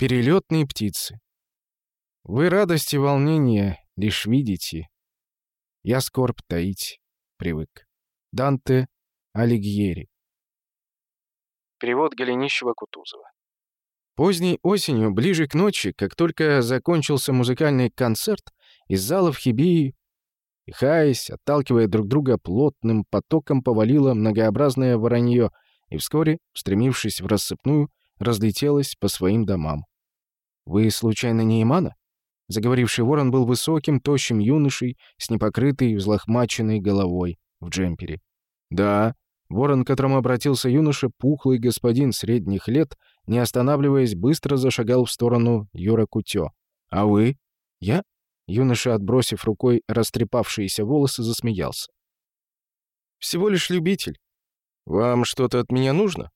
Перелетные птицы. Вы радость и волнение лишь видите. Я скорбь таить привык. Данте Алигьери. Перевод Голенищева-Кутузова. Поздней осенью, ближе к ночи, как только закончился музыкальный концерт, из зала в Хибии, хаясь, отталкивая друг друга плотным потоком, повалило многообразное воронье и вскоре, стремившись в рассыпную, разлетелось по своим домам. «Вы, случайно, не Имана?» Заговоривший ворон был высоким, тощим юношей с непокрытой, взлохмаченной головой в джемпере. «Да», ворон, к которому обратился юноша, пухлый господин средних лет, не останавливаясь, быстро зашагал в сторону Юра Кутё. «А вы?» «Я?» Юноша, отбросив рукой растрепавшиеся волосы, засмеялся. «Всего лишь любитель. Вам что-то от меня нужно?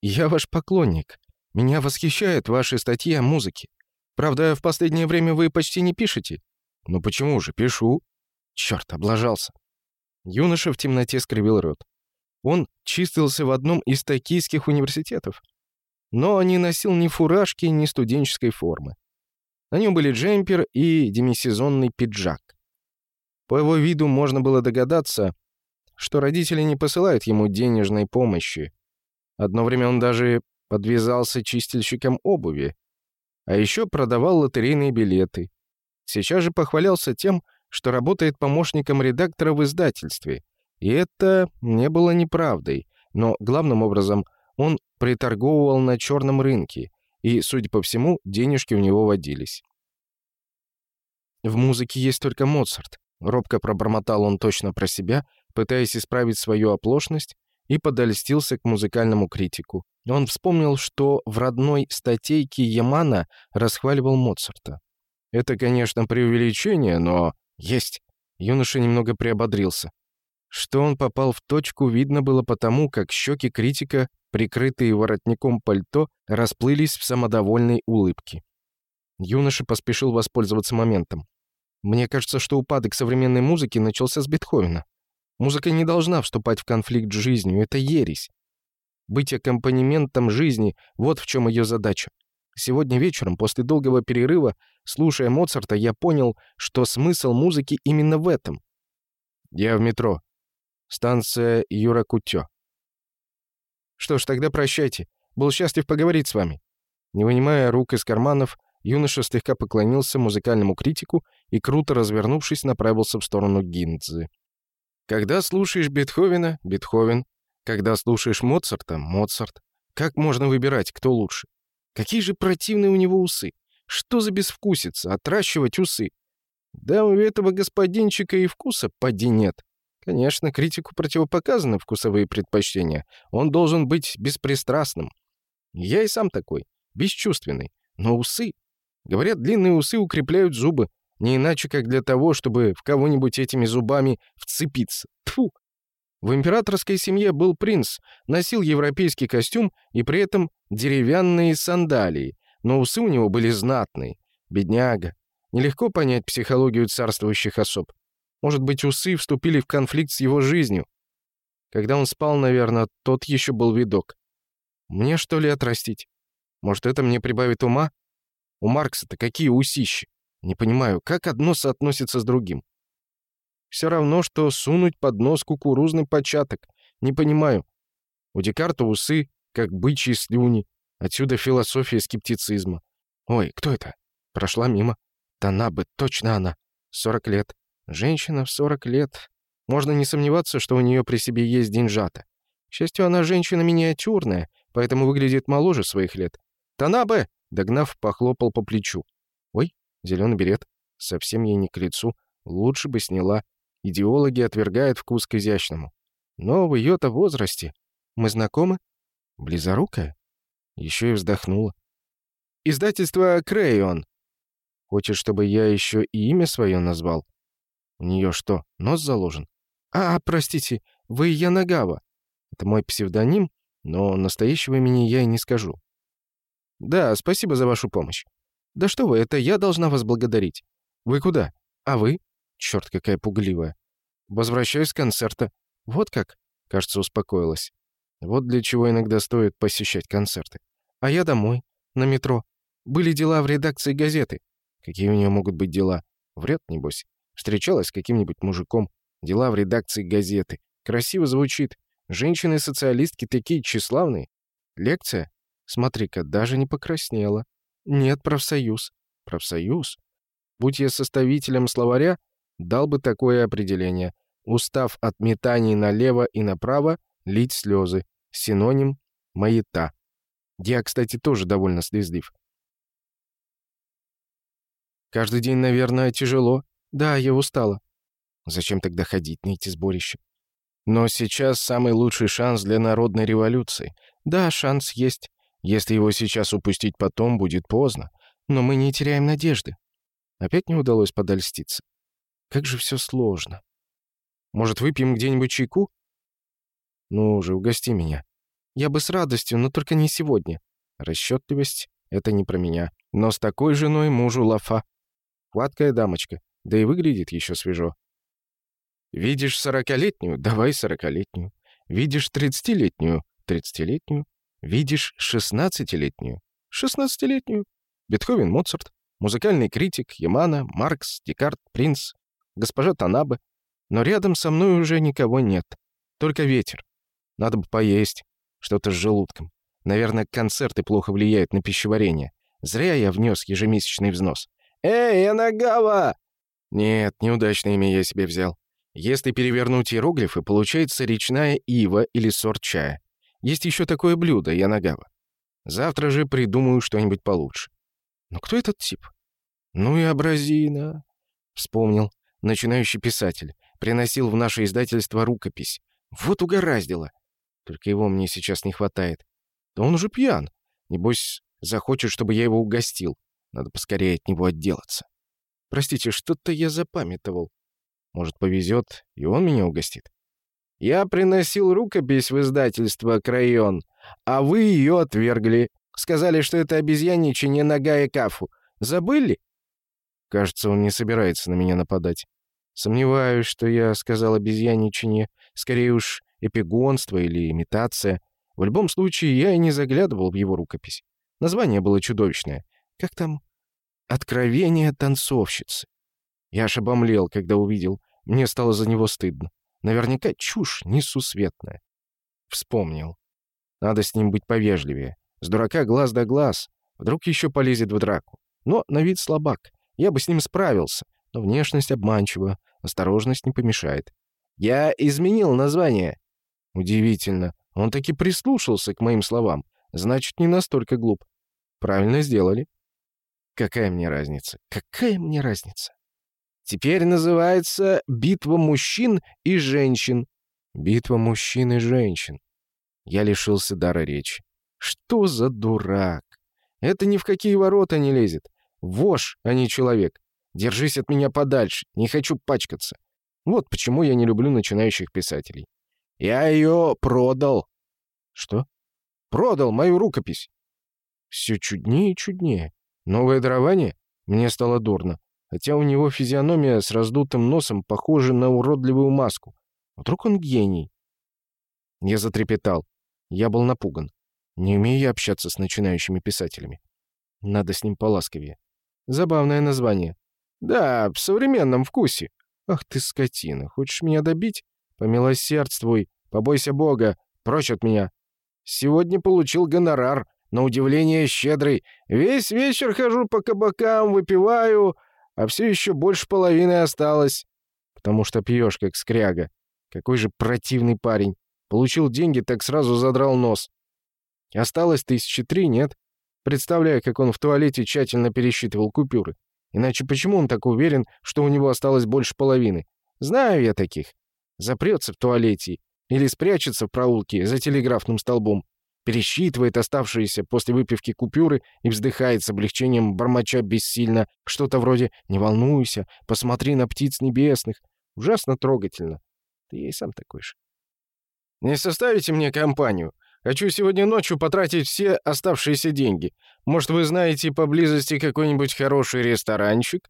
Я ваш поклонник. Меня восхищают ваши статьи о музыке. Правда, в последнее время вы почти не пишете. Ну почему же, пишу. Черт, облажался. Юноша в темноте скривил рот. Он чистился в одном из токийских университетов, но не носил ни фуражки, ни студенческой формы. На нем были джемпер и демисезонный пиджак. По его виду можно было догадаться, что родители не посылают ему денежной помощи. Одно время он даже подвязался чистильщиком обуви, а еще продавал лотерейные билеты. Сейчас же похвалялся тем, что работает помощником редактора в издательстве. И это не было неправдой, но главным образом он приторговывал на черном рынке, и, судя по всему, денежки у него водились. «В музыке есть только Моцарт», — робко пробормотал он точно про себя, пытаясь исправить свою оплошность, и подольстился к музыкальному критику. Он вспомнил, что в родной статейке Ямана расхваливал Моцарта. Это, конечно, преувеличение, но есть. Юноша немного приободрился. Что он попал в точку, видно было потому, как щеки критика, прикрытые воротником пальто, расплылись в самодовольной улыбке. Юноша поспешил воспользоваться моментом. Мне кажется, что упадок современной музыки начался с Бетховена. Музыка не должна вступать в конфликт с жизнью, это ересь. Быть аккомпанементом жизни — вот в чем ее задача. Сегодня вечером, после долгого перерыва, слушая Моцарта, я понял, что смысл музыки именно в этом. Я в метро. Станция Юракутё. Что ж, тогда прощайте. Был счастлив поговорить с вами. Не вынимая рук из карманов, юноша слегка поклонился музыкальному критику и, круто развернувшись, направился в сторону Гиндзы. Когда слушаешь Бетховена — Бетховен. Когда слушаешь Моцарта — Моцарт. Как можно выбирать, кто лучше? Какие же противные у него усы? Что за безвкусица, отращивать усы? Да у этого господинчика и вкуса поди нет. Конечно, критику противопоказаны вкусовые предпочтения. Он должен быть беспристрастным. Я и сам такой, бесчувственный. Но усы... Говорят, длинные усы укрепляют зубы, не иначе, как для того, чтобы в кого-нибудь этими зубами вцепиться. Тфу. В императорской семье был принц, носил европейский костюм и при этом деревянные сандалии, но усы у него были знатные. Бедняга. Нелегко понять психологию царствующих особ. Может быть, усы вступили в конфликт с его жизнью. Когда он спал, наверное, тот еще был видок. Мне, что ли, отрастить? Может, это мне прибавит ума? У Маркса-то какие усищи? Не понимаю, как одно соотносится с другим? Все равно, что сунуть под нос кукурузный початок. Не понимаю. У Декарта усы, как бычьи слюни. Отсюда философия скептицизма. Ой, кто это? Прошла мимо. Да бы, точно она. 40 лет. Женщина в 40 лет. Можно не сомневаться, что у нее при себе есть деньжата. К счастью, она женщина миниатюрная, поэтому выглядит моложе своих лет. «Танабе!» — догнав, похлопал по плечу. «Ой, Зеленый берет. Совсем ей не к лицу. Лучше бы сняла. Идеологи отвергают вкус к изящному. Но в ее-то возрасте. Мы знакомы? Близорукая? Еще и вздохнула. Издательство «Крейон». Хочет, чтобы я еще и имя свое назвал? У нее что, нос заложен? А, простите, вы Янагава. Это мой псевдоним, но настоящего имени я и не скажу. Да, спасибо за вашу помощь. «Да что вы, это я должна вас благодарить. Вы куда? А вы? Черт, какая пугливая. Возвращаюсь с концерта. Вот как?» Кажется, успокоилась. Вот для чего иногда стоит посещать концерты. А я домой, на метро. Были дела в редакции газеты. Какие у нее могут быть дела? Врет, небось. Встречалась с каким-нибудь мужиком. Дела в редакции газеты. Красиво звучит. Женщины-социалистки такие тщеславные. Лекция? Смотри-ка, даже не покраснела. Нет, профсоюз. Профсоюз? Будь я составителем словаря, дал бы такое определение. Устав от метаний налево и направо, лить слезы. Синоним «маята». Я, кстати, тоже довольно слезлив. Каждый день, наверное, тяжело. Да, я устала. Зачем тогда ходить на эти сборища? Но сейчас самый лучший шанс для народной революции. Да, шанс есть. Если его сейчас упустить потом, будет поздно. Но мы не теряем надежды. Опять не удалось подольститься. Как же все сложно. Может, выпьем где-нибудь чайку? Ну уже угости меня. Я бы с радостью, но только не сегодня. Расчетливость — это не про меня. Но с такой женой мужу лафа. Хваткая дамочка, да и выглядит еще свежо. Видишь сорокалетнюю — давай сорокалетнюю. Видишь тридцатилетнюю — тридцатилетнюю. Видишь шестнадцатилетнюю — шестнадцатилетнюю. Бетховен, Моцарт, музыкальный критик, Ямана, Маркс, Декарт, Принц, госпожа Танабе. Но рядом со мной уже никого нет. Только ветер. Надо бы поесть. Что-то с желудком. Наверное, концерты плохо влияют на пищеварение. Зря я внес ежемесячный взнос. «Эй, Энагава!» Нет, неудачное имя я себе взял. Если перевернуть иероглифы, получается речная ива или сорт чая. Есть еще такое блюдо, янагава. Завтра же придумаю что-нибудь получше. Но кто этот тип? Ну и абразина. Вспомнил. Начинающий писатель. Приносил в наше издательство рукопись. Вот угораздило. Только его мне сейчас не хватает. Да он уже пьян. Небось, захочет, чтобы я его угостил. Надо поскорее от него отделаться. Простите, что-то я запамятовал. Может, повезет, и он меня угостит. Я приносил рукопись в издательство «Крайон», а вы ее отвергли. Сказали, что это обезьяничье не нога и кафу. Забыли? Кажется, он не собирается на меня нападать. Сомневаюсь, что я сказал обезьяничье, скорее уж эпигонство или имитация. В любом случае, я и не заглядывал в его рукопись. Название было чудовищное. Как там? «Откровение танцовщицы». Я аж обомлел, когда увидел. Мне стало за него стыдно. Наверняка чушь несусветная. Вспомнил. Надо с ним быть повежливее. С дурака глаз да глаз. Вдруг еще полезет в драку. Но на вид слабак. Я бы с ним справился. Но внешность обманчива. Осторожность не помешает. Я изменил название. Удивительно. Он таки прислушался к моим словам. Значит, не настолько глуп. Правильно сделали. Какая мне разница? Какая мне разница? Теперь называется «Битва мужчин и женщин». Битва мужчин и женщин. Я лишился дара речи. Что за дурак? Это ни в какие ворота не лезет. Вошь, а не человек. Держись от меня подальше. Не хочу пачкаться. Вот почему я не люблю начинающих писателей. Я ее продал. Что? Продал мою рукопись. Все чуднее и чуднее. Новое дарование? Мне стало дурно хотя у него физиономия с раздутым носом похожа на уродливую маску. Вдруг он гений? Я затрепетал. Я был напуган. Не умею я общаться с начинающими писателями. Надо с ним поласковее. Забавное название. Да, в современном вкусе. Ах ты скотина, хочешь меня добить? Помилосердствуй, побойся Бога, прочь от меня. Сегодня получил гонорар, на удивление щедрый. Весь вечер хожу по кабакам, выпиваю, а все еще больше половины осталось. Потому что пьешь, как скряга. Какой же противный парень. Получил деньги, так сразу задрал нос. Осталось тысячи три, нет? Представляю, как он в туалете тщательно пересчитывал купюры. Иначе почему он так уверен, что у него осталось больше половины? Знаю я таких. Запрется в туалете или спрячется в проулке за телеграфным столбом пересчитывает оставшиеся после выпивки купюры и вздыхает с облегчением, бормоча бессильно, что-то вроде «Не волнуйся, посмотри на птиц небесных». Ужасно трогательно. Ты ей сам такой же. «Не составите мне компанию? Хочу сегодня ночью потратить все оставшиеся деньги. Может, вы знаете поблизости какой-нибудь хороший ресторанчик?»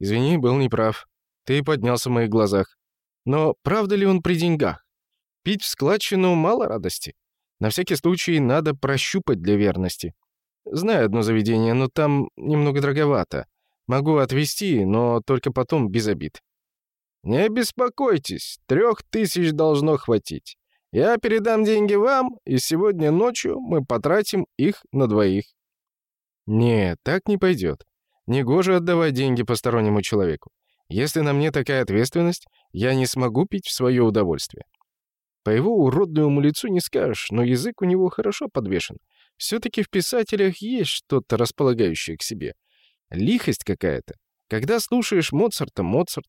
Извини, был неправ. Ты поднялся в моих глазах. Но правда ли он при деньгах? Пить в складчину мало радости. На всякий случай надо прощупать для верности. знаю одно заведение, но там немного дороговато. Могу отвезти, но только потом без обид». «Не беспокойтесь, трех тысяч должно хватить. Я передам деньги вам, и сегодня ночью мы потратим их на двоих». «Нет, так не пойдет. Негоже отдавать деньги постороннему человеку. Если на мне такая ответственность, я не смогу пить в свое удовольствие». По его уродливому лицу не скажешь, но язык у него хорошо подвешен. Все-таки в писателях есть что-то располагающее к себе. Лихость какая-то. Когда слушаешь Моцарта — Моцарт.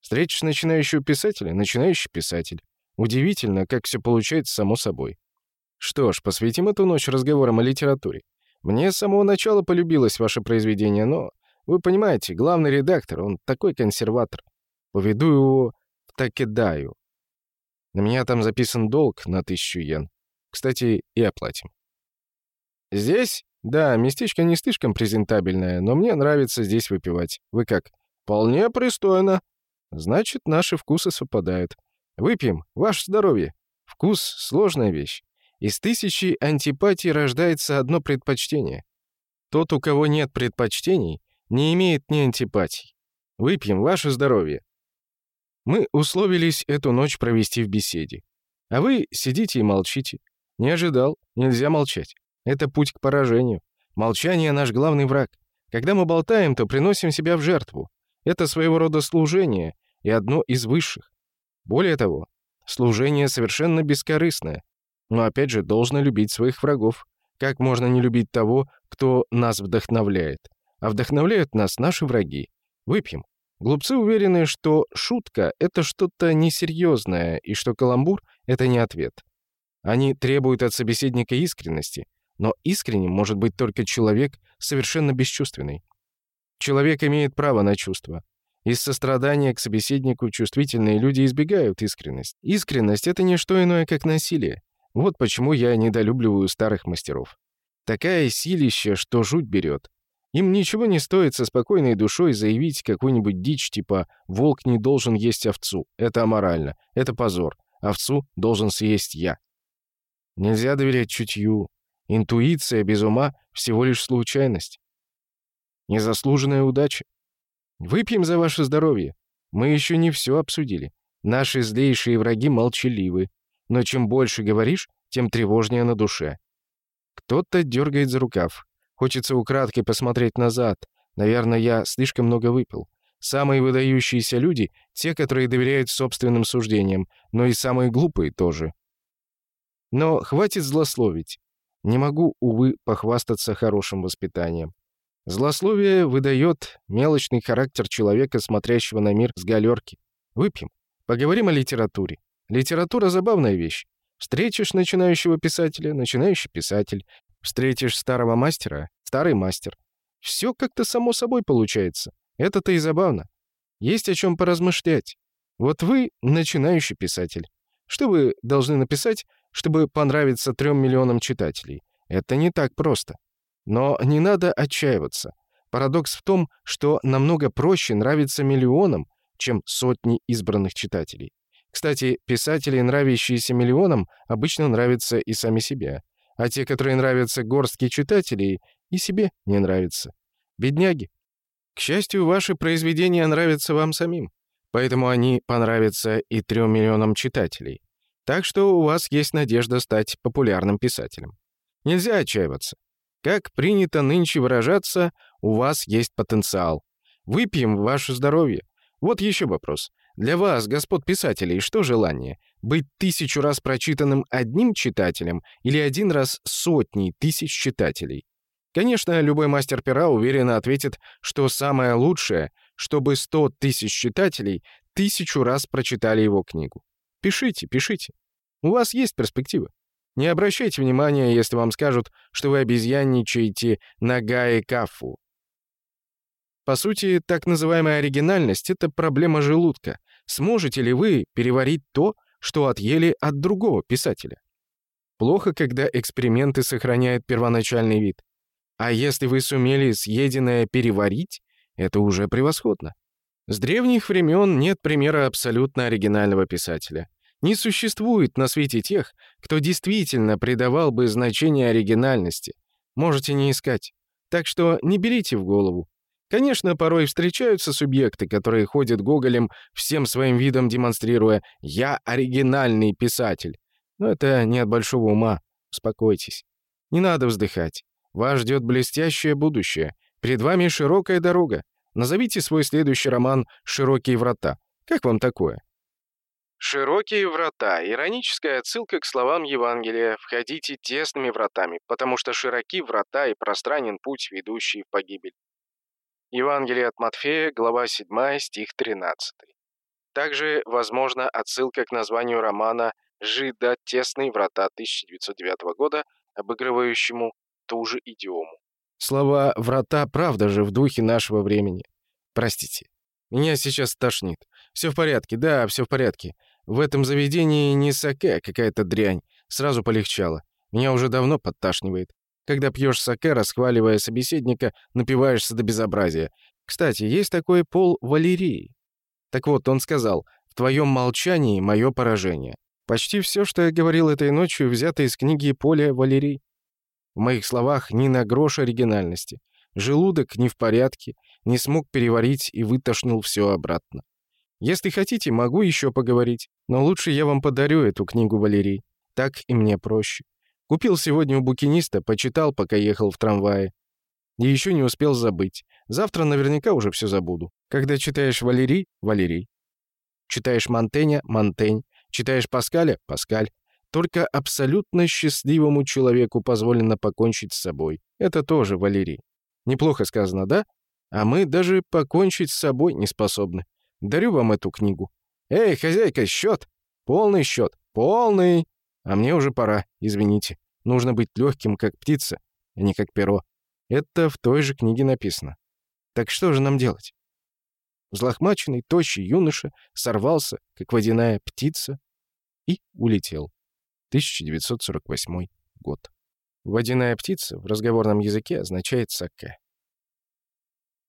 Встретишь начинающего писателя — начинающий писатель. Удивительно, как все получается само собой. Что ж, посвятим эту ночь разговорам о литературе. Мне с самого начала полюбилось ваше произведение, но, вы понимаете, главный редактор, он такой консерватор. Поведу его в Такедаю. На меня там записан долг на тысячу йен. Кстати, и оплатим. Здесь? Да, местечко не слишком презентабельное, но мне нравится здесь выпивать. Вы как? Вполне пристойно. Значит, наши вкусы совпадают. Выпьем. Ваше здоровье. Вкус — сложная вещь. Из тысячи антипатий рождается одно предпочтение. Тот, у кого нет предпочтений, не имеет ни антипатий. Выпьем ваше здоровье. Мы условились эту ночь провести в беседе. А вы сидите и молчите. Не ожидал, нельзя молчать. Это путь к поражению. Молчание — наш главный враг. Когда мы болтаем, то приносим себя в жертву. Это своего рода служение и одно из высших. Более того, служение совершенно бескорыстное. Но опять же, должно любить своих врагов. Как можно не любить того, кто нас вдохновляет? А вдохновляют нас наши враги. Выпьем. Глупцы уверены, что шутка — это что-то несерьезное, и что каламбур — это не ответ. Они требуют от собеседника искренности, но искренним может быть только человек, совершенно бесчувственный. Человек имеет право на чувства. Из сострадания к собеседнику чувствительные люди избегают искренность. Искренность — это не что иное, как насилие. Вот почему я недолюбливаю старых мастеров. Такая силища, что жуть берет. Им ничего не стоит со спокойной душой заявить какую-нибудь дичь типа «волк не должен есть овцу», это аморально, это позор, овцу должен съесть я. Нельзя доверять чутью. Интуиция без ума — всего лишь случайность. Незаслуженная удача. Выпьем за ваше здоровье. Мы еще не все обсудили. Наши злейшие враги молчаливы. Но чем больше говоришь, тем тревожнее на душе. Кто-то дергает за рукав. Хочется украдкой посмотреть назад. Наверное, я слишком много выпил. Самые выдающиеся люди — те, которые доверяют собственным суждениям, но и самые глупые тоже. Но хватит злословить. Не могу, увы, похвастаться хорошим воспитанием. Злословие выдает мелочный характер человека, смотрящего на мир с галерки. Выпьем. Поговорим о литературе. Литература — забавная вещь. Встретишь начинающего писателя — начинающий писатель. Встретишь старого мастера — старый мастер. Все как-то само собой получается. Это-то и забавно. Есть о чем поразмышлять. Вот вы — начинающий писатель. Что вы должны написать, чтобы понравиться трем миллионам читателей? Это не так просто. Но не надо отчаиваться. Парадокс в том, что намного проще нравиться миллионам, чем сотни избранных читателей. Кстати, писатели, нравящиеся миллионам, обычно нравятся и сами себе а те, которые нравятся горстке читателей, и себе не нравятся. Бедняги. К счастью, ваши произведения нравятся вам самим, поэтому они понравятся и трем миллионам читателей. Так что у вас есть надежда стать популярным писателем. Нельзя отчаиваться. Как принято нынче выражаться, у вас есть потенциал. Выпьем ваше здоровье. Вот еще вопрос. Для вас, господ писателей, что желание? Быть тысячу раз прочитанным одним читателем или один раз сотней тысяч читателей? Конечно, любой мастер пера уверенно ответит, что самое лучшее, чтобы 100 тысяч читателей тысячу раз прочитали его книгу. Пишите, пишите. У вас есть перспективы. Не обращайте внимания, если вам скажут, что вы обезьянничаете на Гае Кафу. По сути, так называемая оригинальность — это проблема желудка. Сможете ли вы переварить то, что отъели от другого писателя? Плохо, когда эксперименты сохраняют первоначальный вид. А если вы сумели съеденное переварить, это уже превосходно. С древних времен нет примера абсолютно оригинального писателя. Не существует на свете тех, кто действительно придавал бы значение оригинальности. Можете не искать. Так что не берите в голову. Конечно, порой встречаются субъекты, которые ходят гоголем, всем своим видом демонстрируя «я оригинальный писатель». Но это не от большого ума. Успокойтесь. Не надо вздыхать. Вас ждет блестящее будущее. Перед вами широкая дорога. Назовите свой следующий роман «Широкие врата». Как вам такое? «Широкие врата» — ироническая отсылка к словам Евангелия «Входите тесными вратами, потому что широки врата и пространен путь, ведущий в погибель». Евангелие от Матфея, глава 7, стих 13. Также, возможно, отсылка к названию романа «Жида. Тесные врата» 1909 года, обыгрывающему ту же идиому. Слова «врата» правда же в духе нашего времени. Простите. Меня сейчас тошнит. Все в порядке, да, все в порядке. В этом заведении не саке, а какая-то дрянь. Сразу полегчало. Меня уже давно подташнивает. Когда пьешь саке, расхваливая собеседника, напиваешься до безобразия. Кстати, есть такой Пол Валерий. Так вот, он сказал, «В твоем молчании мое поражение». Почти все, что я говорил этой ночью, взято из книги Поля Валерий. В моих словах ни на грош оригинальности. Желудок не в порядке, не смог переварить и вытошнил все обратно. Если хотите, могу еще поговорить, но лучше я вам подарю эту книгу Валерий. Так и мне проще. Купил сегодня у букиниста, почитал, пока ехал в трамвае. И еще не успел забыть. Завтра наверняка уже все забуду. Когда читаешь Валерий — Валерий. Читаешь Монтеня — Монтень. Читаешь Паскаля — Паскаль. Только абсолютно счастливому человеку позволено покончить с собой. Это тоже Валерий. Неплохо сказано, да? А мы даже покончить с собой не способны. Дарю вам эту книгу. Эй, хозяйка, счет! Полный счет! Полный! А мне уже пора, извините. Нужно быть легким, как птица, а не как перо. Это в той же книге написано. Так что же нам делать? Взлохмаченный, тощий юноша сорвался, как водяная птица, и улетел. 1948 год. Водяная птица в разговорном языке означает саке.